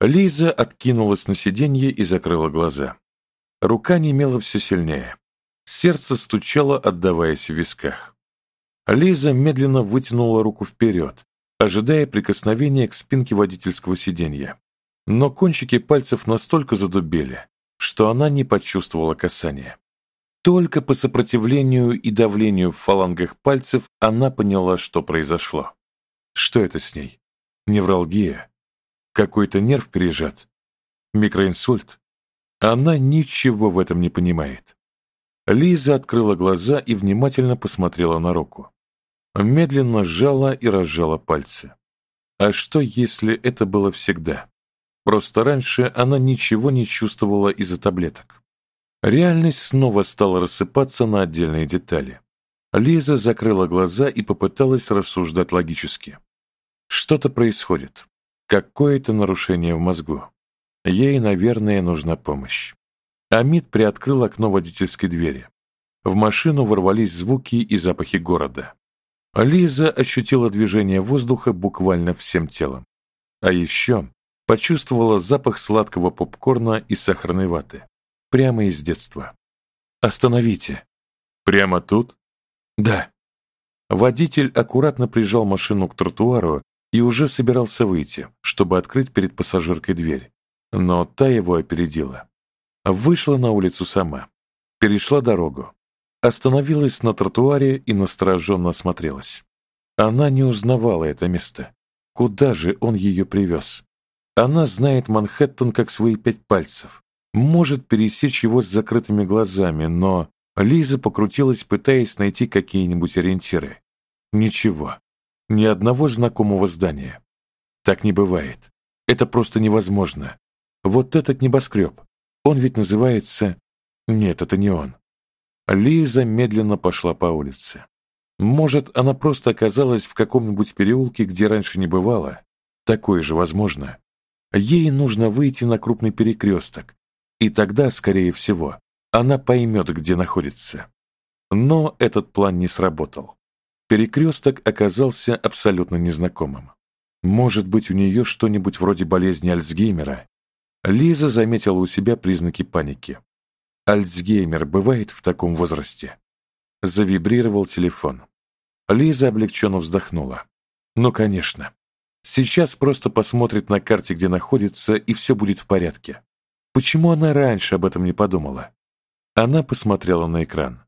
Лиза откинулась на сиденье и закрыла глаза. Рука немела все сильнее. Сердце стучало, отдаваясь в висках. Лиза медленно вытянула руку вперед, ожидая прикосновения к спинке водительского сиденья. Но кончики пальцев настолько задубели, что она не почувствовала касания. Только по сопротивлению и давлению в фалангах пальцев она поняла, что произошло. Что это с ней? Невралгия? Какой-то нерв пережат? Микроинсульт? Она ничего в этом не понимает. Лиза открыла глаза и внимательно посмотрела на руку. Медленно сжала и разжала пальцы. А что, если это было всегда? Просто раньше она ничего не чувствовала из-за таблеток. Реальность снова стала рассыпаться на отдельные детали. Лиза закрыла глаза и попыталась рассуждать логически. Что-то происходит. Какое-то нарушение в мозгу. Ей, наверное, нужна помощь. Амид приоткрыл окно водительской двери. В машину ворвались звуки и запахи города. Лиза ощутила движение воздуха буквально всем телом. А еще почувствовала запах сладкого попкорна и сахарной ваты. Прямо из детства. «Остановите!» «Прямо тут?» «Да». Водитель аккуратно прижал машину к тротуару и уже собирался выйти, чтобы открыть перед пассажиркой дверь, но та его опередила. Вышла на улицу сама, перешла дорогу, остановилась на тротуаре и настороженно осмотрелась. Она не узнавала это место. Куда же он ее привез? Она знает Манхэттен как свои пять пальцев, может пересечь его с закрытыми глазами, но Лиза покрутилась, пытаясь найти какие-нибудь ориентиры. Ничего. Ни одного знакомого здания. Так не бывает. Это просто невозможно. Вот этот небоскреб. Он ведь называется... Нет, это не он. Лиза медленно пошла по улице. Может, она просто оказалась в каком-нибудь переулке, где раньше не бывало? Такое же возможно. Ей нужно выйти на крупный перекресток, и тогда, скорее всего, она поймет, где находится. Но этот план не сработал. Перекресток оказался абсолютно незнакомым. Может быть, у нее что-нибудь вроде болезни Альцгеймера? Лиза заметила у себя признаки паники. Альцгеймер бывает в таком возрасте. Завибрировал телефон. Лиза облегченно вздохнула. Ну, конечно. Сейчас просто посмотрит на карте, где находится, и все будет в порядке. Почему она раньше об этом не подумала? Она посмотрела на экран.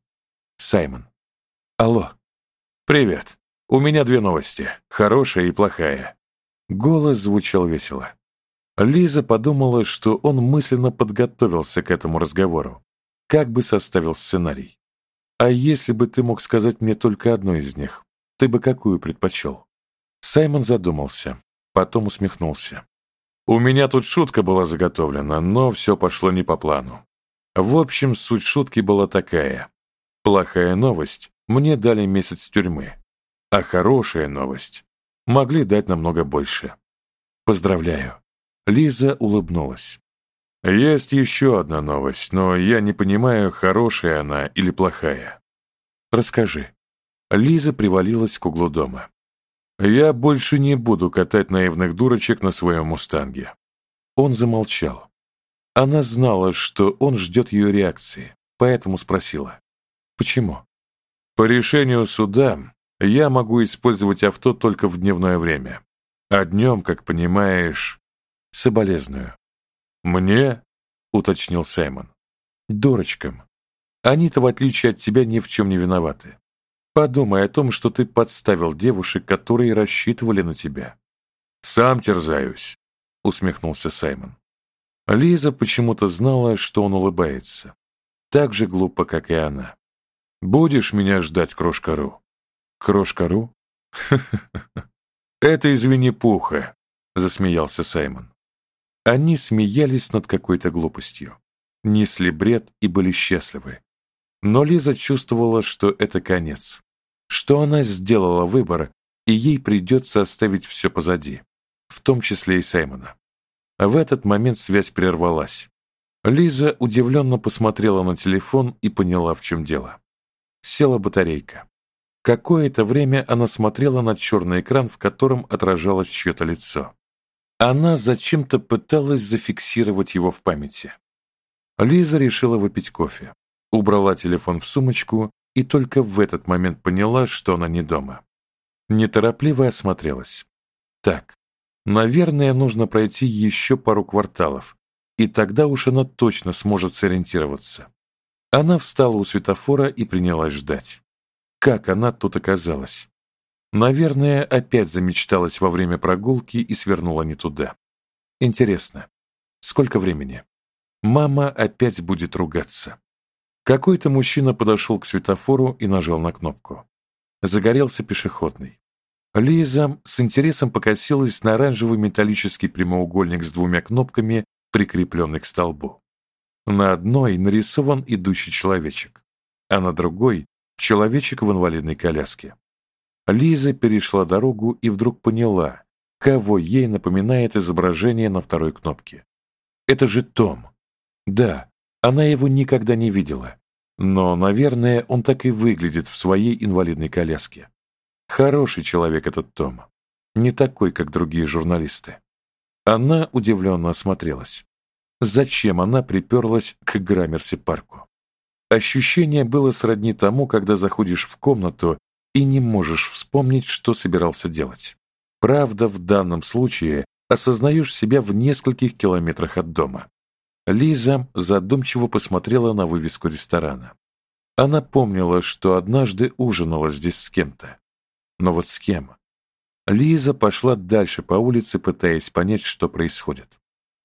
Саймон. Алло. «Привет. У меня две новости, хорошая и плохая». Голос звучал весело. Лиза подумала, что он мысленно подготовился к этому разговору, как бы составил сценарий. «А если бы ты мог сказать мне только одну из них, ты бы какую предпочел?» Саймон задумался, потом усмехнулся. «У меня тут шутка была заготовлена, но все пошло не по плану. В общем, суть шутки была такая. Плохая новость мне дали месяц тюрьмы. А хорошая новость. Могли дать намного больше. Поздравляю. Лиза улыбнулась. Есть еще одна новость, но я не понимаю, хорошая она или плохая. Расскажи. Лиза привалилась к углу дома. Я больше не буду катать наивных дурочек на своем мустанге. Он замолчал. Она знала, что он ждет ее реакции, поэтому спросила. Почему? По решению суда я могу использовать авто только в дневное время. А днем, как понимаешь, соболезную. Мне, уточнил Саймон, дурочкам. Они-то, в отличие от тебя, ни в чем не виноваты. Подумай о том, что ты подставил девушек, которые рассчитывали на тебя. Сам терзаюсь, усмехнулся Саймон. Лиза почему-то знала, что он улыбается. Так же глупо, как и она. Будешь меня ждать, крошка-ру? Крошка-ру? Это из Винни-Пуха, засмеялся Саймон. Они смеялись над какой-то глупостью, несли бред и были счастливы. Но Лиза чувствовала, что это конец, что она сделала выбор, и ей придется оставить все позади, в том числе и Саймона. В этот момент связь прервалась. Лиза удивленно посмотрела на телефон и поняла, в чем дело. Села батарейка. Какое-то время она смотрела на черный экран, в котором отражалось чье-то лицо. Она зачем-то пыталась зафиксировать его в памяти. Лиза решила выпить кофе, убрала телефон в сумочку и только в этот момент поняла, что она не дома. Неторопливо осмотрелась. Так, наверное, нужно пройти еще пару кварталов, и тогда уж она точно сможет сориентироваться. Она встала у светофора и принялась ждать. Как она тут оказалась? Наверное, опять замечталась во время прогулки и свернула не туда. Интересно, сколько времени? Мама опять будет ругаться. Какой-то мужчина подошел к светофору и нажал на кнопку. Загорелся пешеходный. Лиза с интересом покосилась на оранжевый металлический прямоугольник с двумя кнопками, прикрепленный к столбу. На одной нарисован идущий человечек, а на другой — человечек в инвалидной коляске. Лиза перешла дорогу и вдруг поняла, кого ей напоминает изображение на второй кнопке. Это же Том. Да, она его никогда не видела, но, наверное, он так и выглядит в своей инвалидной коляске. Хороший человек этот Том. Не такой, как другие журналисты. Она удивленно осмотрелась. Зачем она приперлась к Граммерси-парку? Ощущение было сродни тому, когда заходишь в комнату и не можешь вспомнить, что собирался делать. Правда, в данном случае осознаешь себя в нескольких километрах от дома. Лиза задумчиво посмотрела на вывеску ресторана. Она помнила, что однажды ужинала здесь с кем-то. Но вот с кем? Лиза пошла дальше по улице, пытаясь понять, что происходит.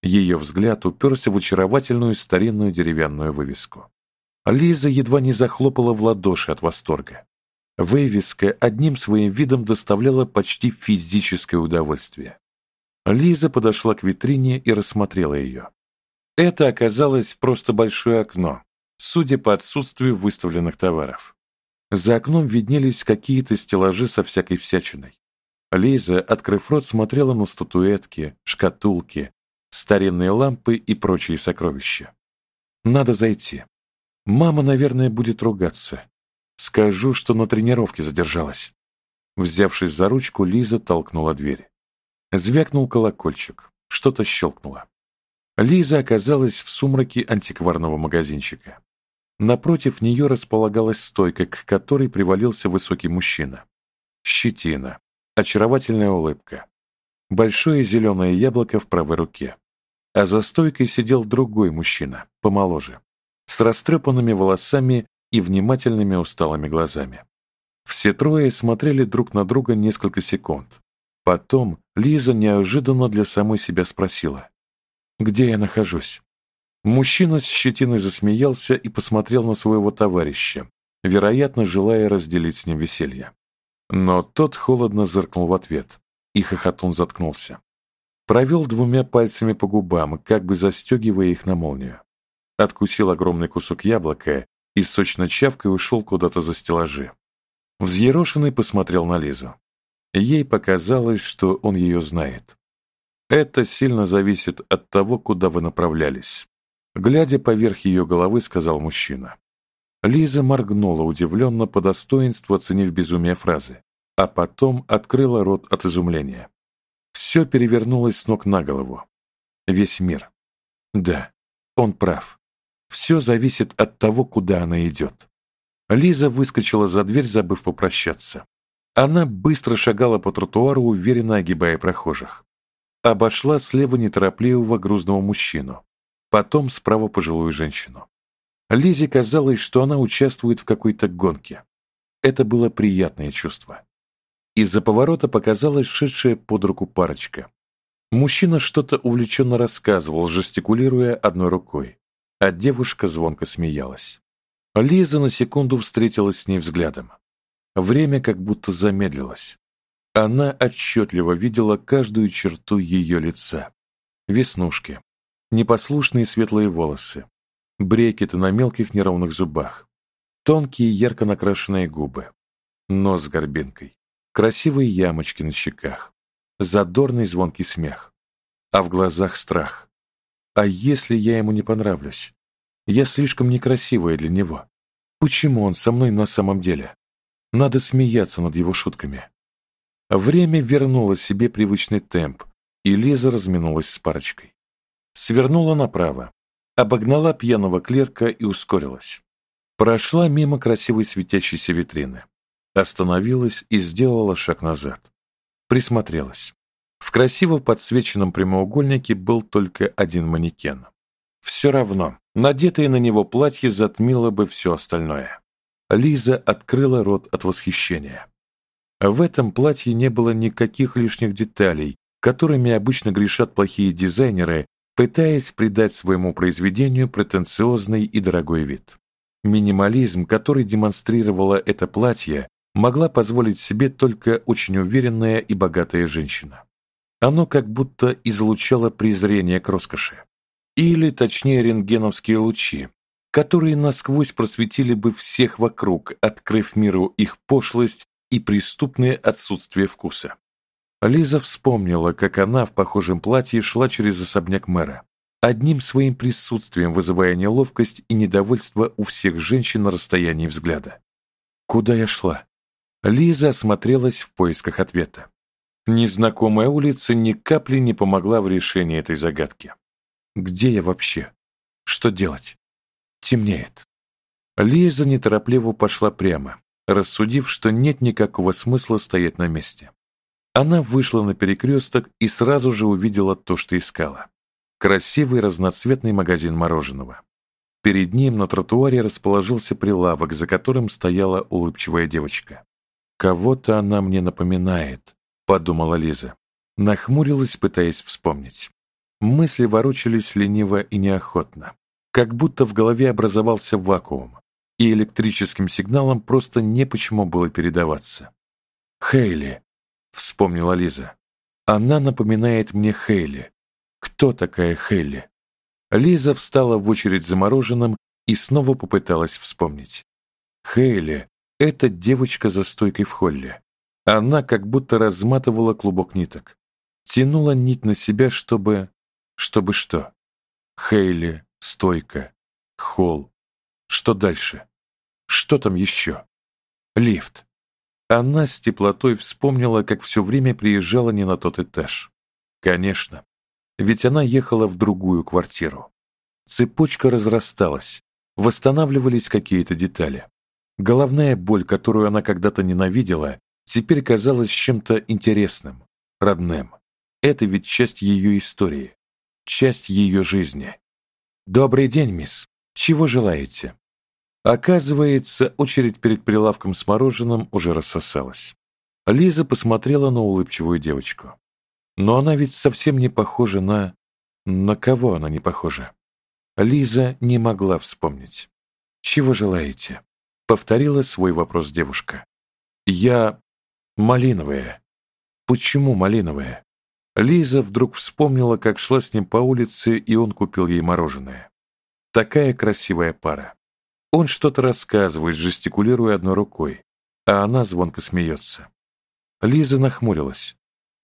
Ее взгляд уперся в очаровательную старинную деревянную вывеску. Лиза едва не захлопала в ладоши от восторга. Вывеска одним своим видом доставляла почти физическое удовольствие. Лиза подошла к витрине и рассмотрела ее. Это оказалось просто большое окно, судя по отсутствию выставленных товаров. За окном виднелись какие-то стеллажи со всякой всячиной. Лиза, открыв рот, смотрела на статуэтки, шкатулки, старинные лампы и прочие сокровища. Надо зайти. Мама, наверное, будет ругаться. Скажу, что на тренировке задержалась. Взявшись за ручку, Лиза толкнула дверь. Звякнул колокольчик. Что-то щелкнуло. Лиза оказалась в сумраке антикварного магазинчика. Напротив нее располагалась стойка, к которой привалился высокий мужчина. Щетина. Очаровательная улыбка. Большое зеленое яблоко в правой руке. А за стойкой сидел другой мужчина, помоложе, с растрепанными волосами и внимательными усталыми глазами. Все трое смотрели друг на друга несколько секунд. Потом Лиза неожиданно для самой себя спросила, «Где я нахожусь?» Мужчина с щетиной засмеялся и посмотрел на своего товарища, вероятно, желая разделить с ним веселье. Но тот холодно зыркнул в ответ, и хохотун заткнулся. Провел двумя пальцами по губам, как бы застегивая их на молнию. Откусил огромный кусок яблока и сочно чавкой ушел куда-то за стеллажи. Взъерошенный посмотрел на Лизу. Ей показалось, что он ее знает. Это сильно зависит от того, куда вы направлялись. Глядя поверх ее головы, сказал мужчина. Лиза моргнула удивленно по достоинству, оценив безумие фразы, а потом открыла рот от изумления. Все перевернулось с ног на голову. Весь мир. Да, он прав. Все зависит от того, куда она идет. Лиза выскочила за дверь, забыв попрощаться. Она быстро шагала по тротуару, уверенно огибая прохожих. Обошла слева неторопливого грузного мужчину, потом справа пожилую женщину. Лизе казалось, что она участвует в какой-то гонке. Это было приятное чувство. Из-за поворота показалась шедшая под руку парочка. Мужчина что-то увлеченно рассказывал, жестикулируя одной рукой а девушка звонко смеялась. Лиза на секунду встретилась с ней взглядом. Время как будто замедлилось. Она отчетливо видела каждую черту ее лица. Веснушки, непослушные светлые волосы, брекеты на мелких неровных зубах, тонкие ярко накрашенные губы, нос с горбинкой, красивые ямочки на щеках, задорный звонкий смех, а в глазах страх. А если я ему не понравлюсь? Я слишком некрасивая для него. Почему он со мной на самом деле? Надо смеяться над его шутками. Время вернуло себе привычный темп, и Лиза разминулась с парочкой. Свернула направо, обогнала пьяного клерка и ускорилась. Прошла мимо красивой светящейся витрины. Остановилась и сделала шаг назад. Присмотрелась. В красиво подсвеченном прямоугольнике был только один манекен. Все равно, надетое на него платье затмило бы все остальное. Лиза открыла рот от восхищения. В этом платье не было никаких лишних деталей, которыми обычно грешат плохие дизайнеры, пытаясь придать своему произведению претенциозный и дорогой вид. Минимализм, который демонстрировало это платье, могла позволить себе только очень уверенная и богатая женщина. Оно как будто излучало презрение к роскоши. Или, точнее, рентгеновские лучи, которые насквозь просветили бы всех вокруг, открыв миру их пошлость и преступное отсутствие вкуса. Лиза вспомнила, как она в похожем платье шла через особняк мэра, одним своим присутствием вызывая неловкость и недовольство у всех женщин на расстоянии взгляда. Куда я шла? Лиза осмотрелась в поисках ответа. Незнакомая улица ни капли не помогла в решении этой загадки. Где я вообще? Что делать? Темнеет. Лиза неторопливо пошла прямо, рассудив, что нет никакого смысла стоять на месте. Она вышла на перекресток и сразу же увидела то, что искала. Красивый разноцветный магазин мороженого. Перед ним на тротуаре расположился прилавок, за которым стояла улыбчивая девочка. «Кого-то она мне напоминает», — подумала Лиза. Нахмурилась, пытаясь вспомнить. Мысли ворочались лениво и неохотно, как будто в голове образовался вакуум, и электрическим сигналом просто не почему было передаваться. «Хейли», вспомнила Лиза. Она напоминает мне Хейли. Кто такая Хейли? Лиза встала в очередь за мороженым и снова попыталась вспомнить. Хейли — это девочка за стойкой в холле. Она как будто разматывала клубок ниток. Тянула нить на себя, чтобы... Чтобы что? Хейли, стойка, холл. Что дальше? Что там еще? Лифт. Она с теплотой вспомнила, как все время приезжала не на тот этаж. Конечно, ведь она ехала в другую квартиру. Цепочка разрасталась, восстанавливались какие-то детали. Головная боль, которую она когда-то ненавидела, теперь казалась чем-то интересным, родным. Это ведь часть ее истории, часть ее жизни. «Добрый день, мисс. Чего желаете?» Оказывается, очередь перед прилавком с мороженым уже рассосалась. Лиза посмотрела на улыбчивую девочку. Но она ведь совсем не похожа на... На кого она не похожа? Лиза не могла вспомнить. «Чего желаете?» — повторила свой вопрос девушка. «Я... малиновая». «Почему малиновая?» Лиза вдруг вспомнила, как шла с ним по улице, и он купил ей мороженое. Такая красивая пара. Он что-то рассказывает, жестикулируя одной рукой, а она звонко смеется. Лиза нахмурилась.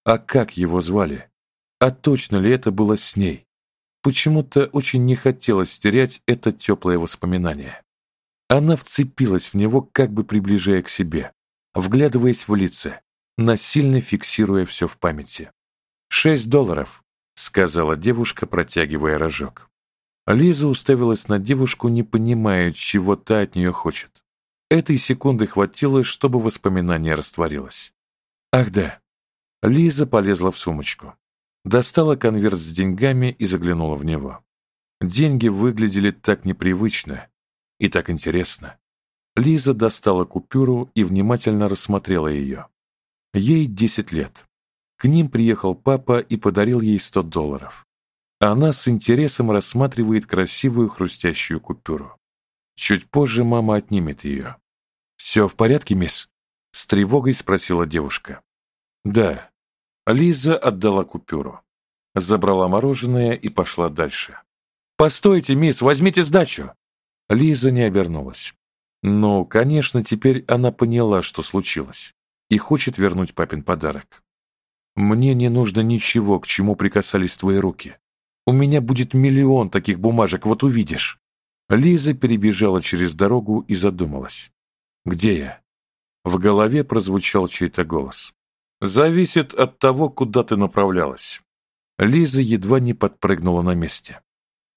А как его звали? А точно ли это было с ней? Почему-то очень не хотелось терять это теплое воспоминание. Она вцепилась в него, как бы приближая к себе, вглядываясь в лица, насильно фиксируя все в памяти. «Шесть долларов», — сказала девушка, протягивая рожок. Лиза уставилась на девушку, не понимая, чего та от нее хочет. Этой секунды хватило, чтобы воспоминание растворилось. Ах да. Лиза полезла в сумочку. Достала конверт с деньгами и заглянула в него. Деньги выглядели так непривычно и так интересно. Лиза достала купюру и внимательно рассмотрела ее. Ей 10 лет. К ним приехал папа и подарил ей 100 долларов. Она с интересом рассматривает красивую хрустящую купюру. Чуть позже мама отнимет ее. «Все в порядке, мисс?» — с тревогой спросила девушка. «Да». Лиза отдала купюру. Забрала мороженое и пошла дальше. «Постойте, мисс, возьмите сдачу!» Лиза не обернулась. Ну, конечно, теперь она поняла, что случилось, и хочет вернуть папин подарок. «Мне не нужно ничего, к чему прикасались твои руки. У меня будет миллион таких бумажек, вот увидишь. Лиза перебежала через дорогу и задумалась. Где я? В голове прозвучал чей-то голос. Зависит от того, куда ты направлялась. Лиза едва не подпрыгнула на месте.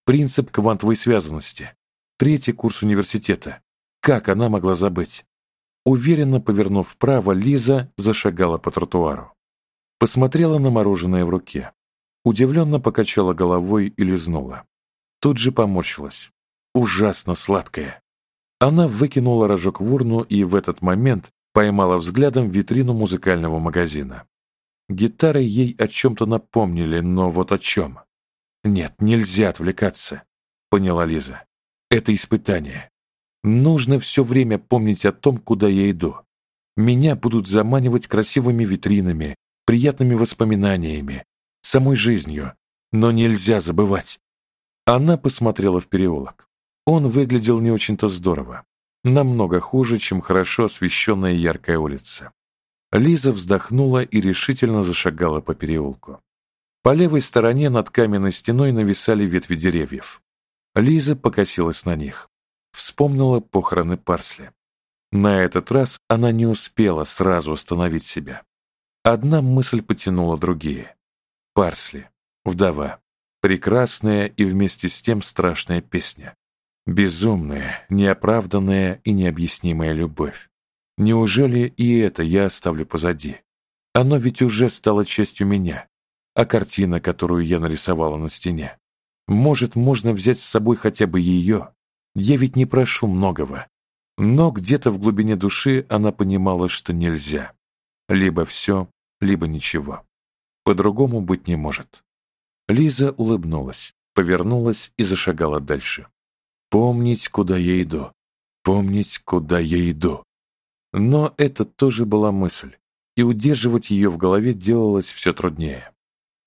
Принцип квантовой связанности. Третий курс университета. Как она могла забыть? Уверенно повернув вправо, Лиза зашагала по тротуару. Посмотрела на мороженое в руке. Удивленно покачала головой и лизнула. Тут же поморщилась. Ужасно сладкое. Она выкинула рожок в урну и в этот момент поймала взглядом витрину музыкального магазина. Гитары ей о чем-то напомнили, но вот о чем? Нет, нельзя отвлекаться, поняла Лиза. Это испытание. Нужно все время помнить о том, куда я иду. Меня будут заманивать красивыми витринами, приятными воспоминаниями, самой жизнью, но нельзя забывать. Она посмотрела в переулок. Он выглядел не очень-то здорово, намного хуже, чем хорошо освещенная яркая улица. Лиза вздохнула и решительно зашагала по переулку. По левой стороне над каменной стеной нависали ветви деревьев. Лиза покосилась на них. Вспомнила похороны Парсли. На этот раз она не успела сразу остановить себя. Одна мысль потянула другие. Парсли, вдова, прекрасная и вместе с тем страшная песня. Безумная, неоправданная и необъяснимая любовь. Неужели и это я оставлю позади? Оно ведь уже стало частью меня. А картина, которую я нарисовала на стене? Может, можно взять с собой хотя бы ее? Я ведь не прошу многого. Но где-то в глубине души она понимала, что нельзя. Либо все, либо ничего. По-другому быть не может. Лиза улыбнулась, повернулась и зашагала дальше. Помнить, куда я иду. Помнить, куда я иду. Но это тоже была мысль, и удерживать ее в голове делалось все труднее.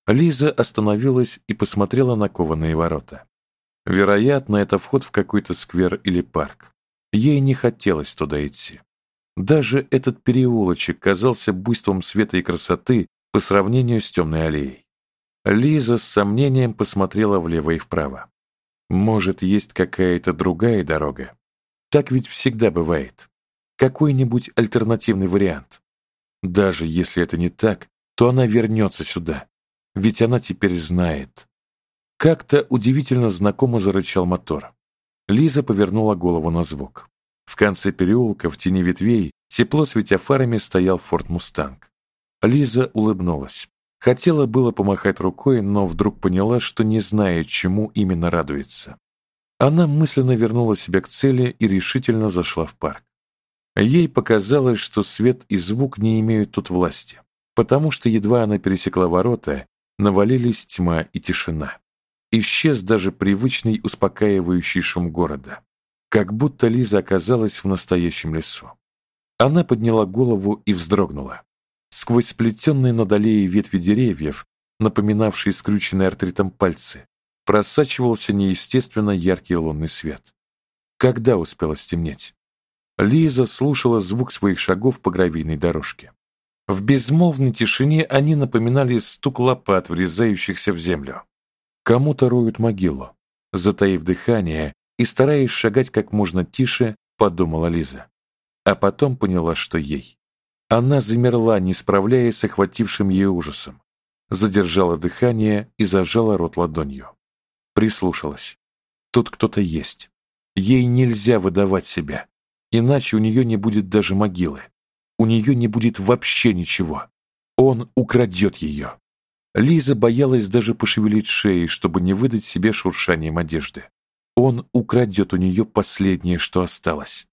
Лиза остановилась и посмотрела на кованые ворота. Вероятно, это вход в какой-то сквер или парк. Ей не хотелось туда идти. Даже этот переулочек казался буйством света и красоты по сравнению с темной аллеей. Лиза с сомнением посмотрела влево и вправо. Может, есть какая-то другая дорога? Так ведь всегда бывает какой-нибудь альтернативный вариант. Даже если это не так, то она вернется сюда, ведь она теперь знает. Как-то удивительно знакомо зарычал мотор. Лиза повернула голову на звук. В конце переулка, в тени ветвей, тепло светя фарами, стоял Форд Мустанг. Лиза улыбнулась. Хотела было помахать рукой, но вдруг поняла, что не знает, чему именно радуется. Она мысленно вернула себя к цели и решительно зашла в парк. Ей показалось, что свет и звук не имеют тут власти, потому что едва она пересекла ворота, навалились тьма и тишина. Исчез даже привычный успокаивающий шум города, как будто Лиза оказалась в настоящем лесу. Она подняла голову и вздрогнула. Сквозь сплетенные над аллеей ветви деревьев, напоминавшие скрюченные артритом пальцы, просачивался неестественно яркий лунный свет. Когда успело стемнеть? Лиза слушала звук своих шагов по гравийной дорожке. В безмолвной тишине они напоминали стук лопат, врезающихся в землю. Кому-то роют могилу. Затаив дыхание и стараясь шагать как можно тише, подумала Лиза. А потом поняла, что ей. Она замерла, не справляясь с охватившим ее ужасом. Задержала дыхание и зажала рот ладонью. Прислушалась. Тут кто-то есть. Ей нельзя выдавать себя. Иначе у нее не будет даже могилы. У нее не будет вообще ничего. Он украдет ее. Лиза боялась даже пошевелить шеей, чтобы не выдать себе шуршанием одежды. Он украдет у нее последнее, что осталось.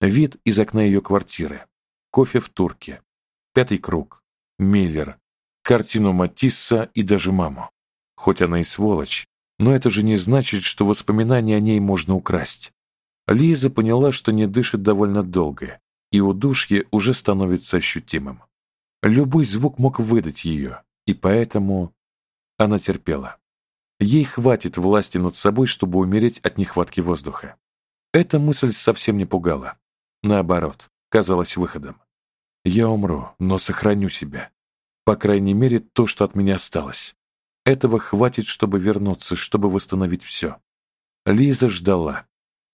Вид из окна ее квартиры. Кофе в турке. Пятый круг. Миллер. Картину Матисса и даже маму. Хоть она и сволочь, но это же не значит, что воспоминания о ней можно украсть. Лиза поняла, что не дышит довольно долго, и удушье уже становится ощутимым. Любой звук мог выдать ее, и поэтому она терпела. Ей хватит власти над собой, чтобы умереть от нехватки воздуха. Эта мысль совсем не пугала. Наоборот, казалась выходом. Я умру, но сохраню себя. По крайней мере, то, что от меня осталось. Этого хватит, чтобы вернуться, чтобы восстановить все. Лиза ждала,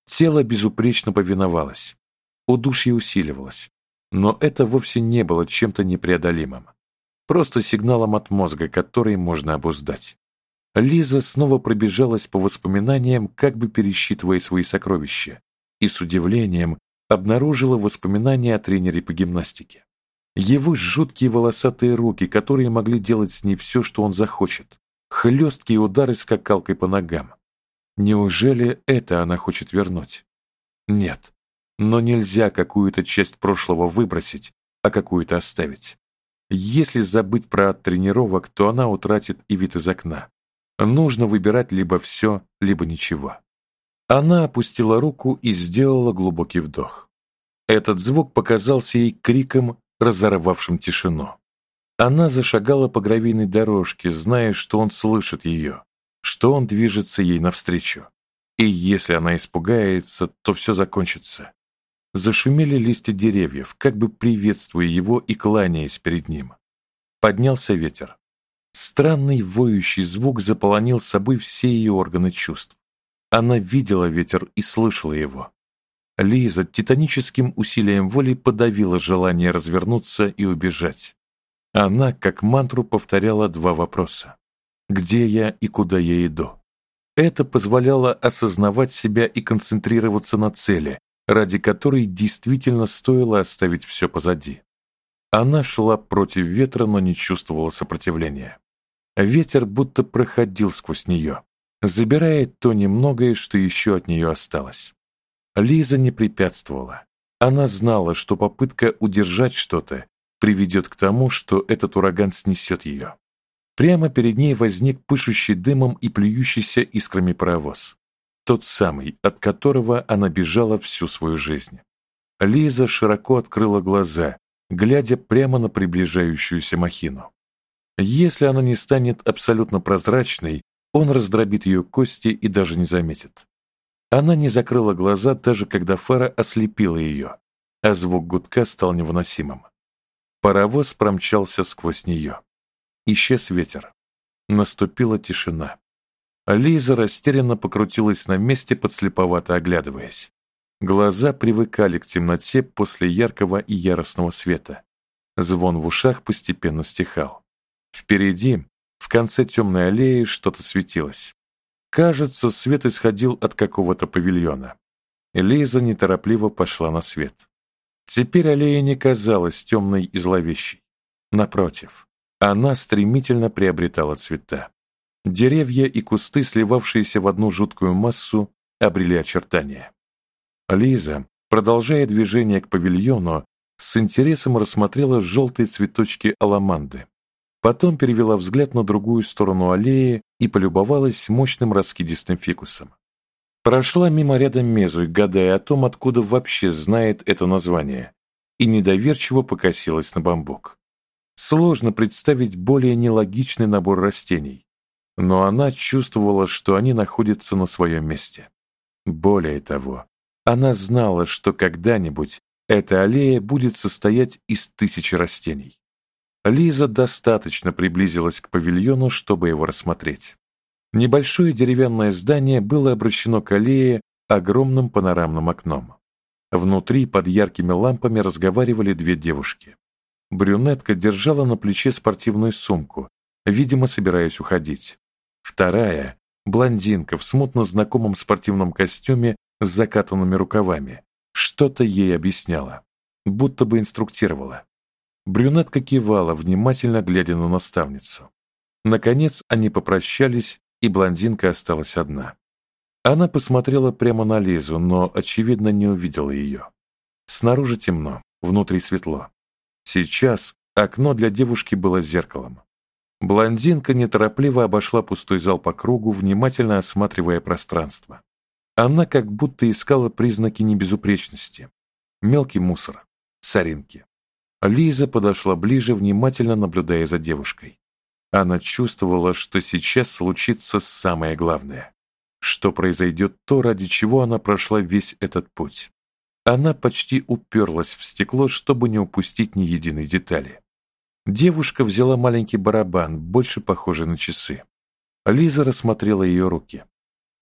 Тело безупречно повиновалось. Удушье усиливалось. Но это вовсе не было чем-то непреодолимым. просто сигналом от мозга, который можно обуздать. Лиза снова пробежалась по воспоминаниям, как бы пересчитывая свои сокровища, и с удивлением обнаружила воспоминания о тренере по гимнастике. Его жуткие волосатые руки, которые могли делать с ней все, что он захочет, хлесткие удары скакалкой по ногам. Неужели это она хочет вернуть? Нет, но нельзя какую-то часть прошлого выбросить, а какую-то оставить. Если забыть про тренировок, то она утратит и вид из окна. Нужно выбирать либо все, либо ничего. Она опустила руку и сделала глубокий вдох. Этот звук показался ей криком, разорвавшим тишину. Она зашагала по гравийной дорожке, зная, что он слышит ее, что он движется ей навстречу. И если она испугается, то все закончится. Зашумели листья деревьев, как бы приветствуя его и кланяясь перед ним. Поднялся ветер. Странный воющий звук заполонил собой все ее органы чувств. Она видела ветер и слышала его. Лиза титаническим усилием воли подавила желание развернуться и убежать. Она, как мантру, повторяла два вопроса. «Где я и куда я иду?» Это позволяло осознавать себя и концентрироваться на цели, ради которой действительно стоило оставить все позади. Она шла против ветра, но не чувствовала сопротивления. Ветер будто проходил сквозь нее, забирая то немногое, что еще от нее осталось. Лиза не препятствовала. Она знала, что попытка удержать что-то приведет к тому, что этот ураган снесет ее. Прямо перед ней возник пышущий дымом и плюющийся искрами паровоз. Тот самый, от которого она бежала всю свою жизнь. Лиза широко открыла глаза, глядя прямо на приближающуюся махину. Если она не станет абсолютно прозрачной, он раздробит ее кости и даже не заметит. Она не закрыла глаза, даже когда фара ослепила ее, а звук гудка стал невыносимым. Паровоз промчался сквозь нее. Исчез ветер. Наступила тишина. Лиза растерянно покрутилась на месте, подслеповато оглядываясь. Глаза привыкали к темноте после яркого и яростного света. Звон в ушах постепенно стихал. Впереди, в конце темной аллеи, что-то светилось. Кажется, свет исходил от какого-то павильона. Лиза неторопливо пошла на свет. Теперь аллея не казалась темной и зловещей. Напротив, она стремительно приобретала цвета. Деревья и кусты, сливавшиеся в одну жуткую массу, обрели очертания. Лиза, продолжая движение к павильону, с интересом рассмотрела желтые цветочки аламанды. Потом перевела взгляд на другую сторону аллеи и полюбовалась мощным раскидистым фикусом. Прошла мимо рядом Мезуй, гадая о том, откуда вообще знает это название, и недоверчиво покосилась на бамбук. Сложно представить более нелогичный набор растений, но она чувствовала, что они находятся на своем месте. Более того, она знала, что когда-нибудь эта аллея будет состоять из тысячи растений. Лиза достаточно приблизилась к павильону, чтобы его рассмотреть. Небольшое деревянное здание было обращено к аллее огромным панорамным окном. Внутри под яркими лампами разговаривали две девушки. Брюнетка держала на плече спортивную сумку, видимо, собираясь уходить. Вторая, блондинка в смутно знакомом спортивном костюме с закатанными рукавами, что-то ей объясняла, будто бы инструктировала. Брюнетка кивала, внимательно глядя на наставницу. Наконец они попрощались, и блондинка осталась одна. Она посмотрела прямо на Лизу, но, очевидно, не увидела ее. Снаружи темно, внутри светло. Сейчас окно для девушки было зеркалом. Блондинка неторопливо обошла пустой зал по кругу, внимательно осматривая пространство. Она как будто искала признаки небезупречности. Мелкий мусор, соринки. Лиза подошла ближе, внимательно наблюдая за девушкой. Она чувствовала, что сейчас случится самое главное. Что произойдет то, ради чего она прошла весь этот путь. Она почти уперлась в стекло, чтобы не упустить ни единой детали. Девушка взяла маленький барабан, больше похожий на часы. Лиза рассмотрела ее руки.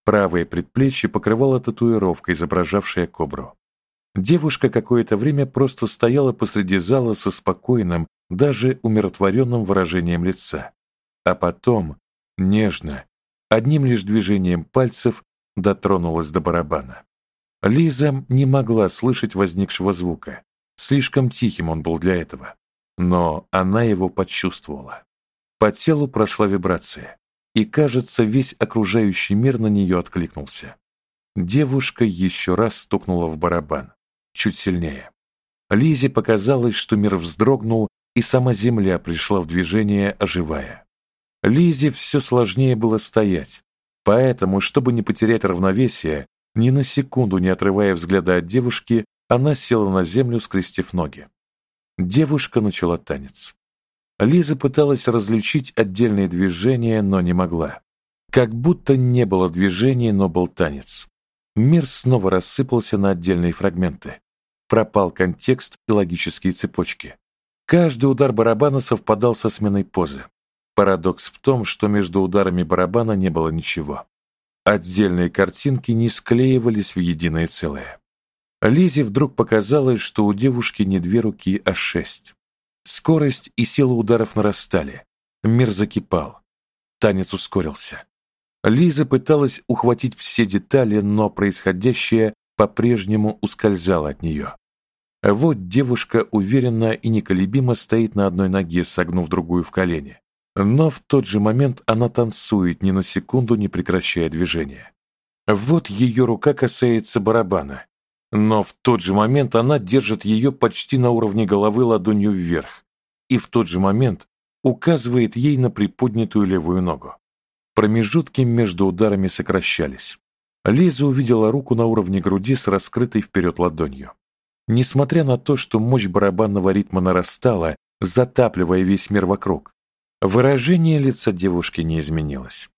Правое предплечье покрывала татуировка, изображавшая кобру. Девушка какое-то время просто стояла посреди зала со спокойным, даже умиротворенным выражением лица, а потом, нежно, одним лишь движением пальцев дотронулась до барабана. Лиза не могла слышать возникшего звука, слишком тихим он был для этого, но она его почувствовала. По телу прошла вибрация, и, кажется, весь окружающий мир на нее откликнулся. Девушка еще раз стукнула в барабан, чуть сильнее. Лизе показалось, что мир вздрогнул, и сама земля пришла в движение, оживая. Лизе все сложнее было стоять, поэтому, чтобы не потерять равновесие, ни на секунду не отрывая взгляда от девушки, она села на землю, скрестив ноги. Девушка начала танец. Лиза пыталась различить отдельные движения, но не могла. Как будто не было движений, но был танец. Мир снова рассыпался на отдельные фрагменты. Пропал контекст и логические цепочки. Каждый удар барабана совпадал со сменой позы. Парадокс в том, что между ударами барабана не было ничего. Отдельные картинки не склеивались в единое целое. Лизе вдруг показалось, что у девушки не две руки, а шесть. Скорость и сила ударов нарастали. Мир закипал. Танец ускорился. Лиза пыталась ухватить все детали, но происходящее по-прежнему ускользало от нее. Вот девушка уверенно и неколебимо стоит на одной ноге, согнув другую в колени. Но в тот же момент она танцует, ни на секунду не прекращая движения. Вот ее рука касается барабана, но в тот же момент она держит ее почти на уровне головы ладонью вверх, и в тот же момент указывает ей на приподнятую левую ногу. Промежутки между ударами сокращались. Лиза увидела руку на уровне груди с раскрытой вперед ладонью. Несмотря на то, что мощь барабанного ритма нарастала, затапливая весь мир вокруг, выражение лица девушки не изменилось.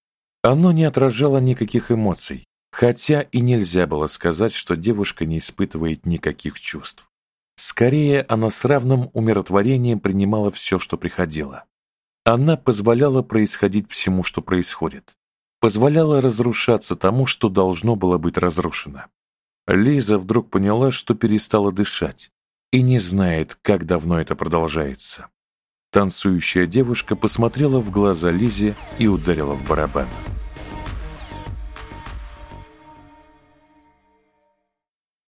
Оно не отражало никаких эмоций, хотя и нельзя было сказать, что девушка не испытывает никаких чувств. Скорее, она с равным умиротворением принимала все, что приходило. Она позволяла происходить всему, что происходит. Позволяла разрушаться тому, что должно было быть разрушено. Лиза вдруг поняла, что перестала дышать и не знает, как давно это продолжается. Танцующая девушка посмотрела в глаза Лизе и ударила в барабан.